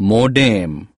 modem.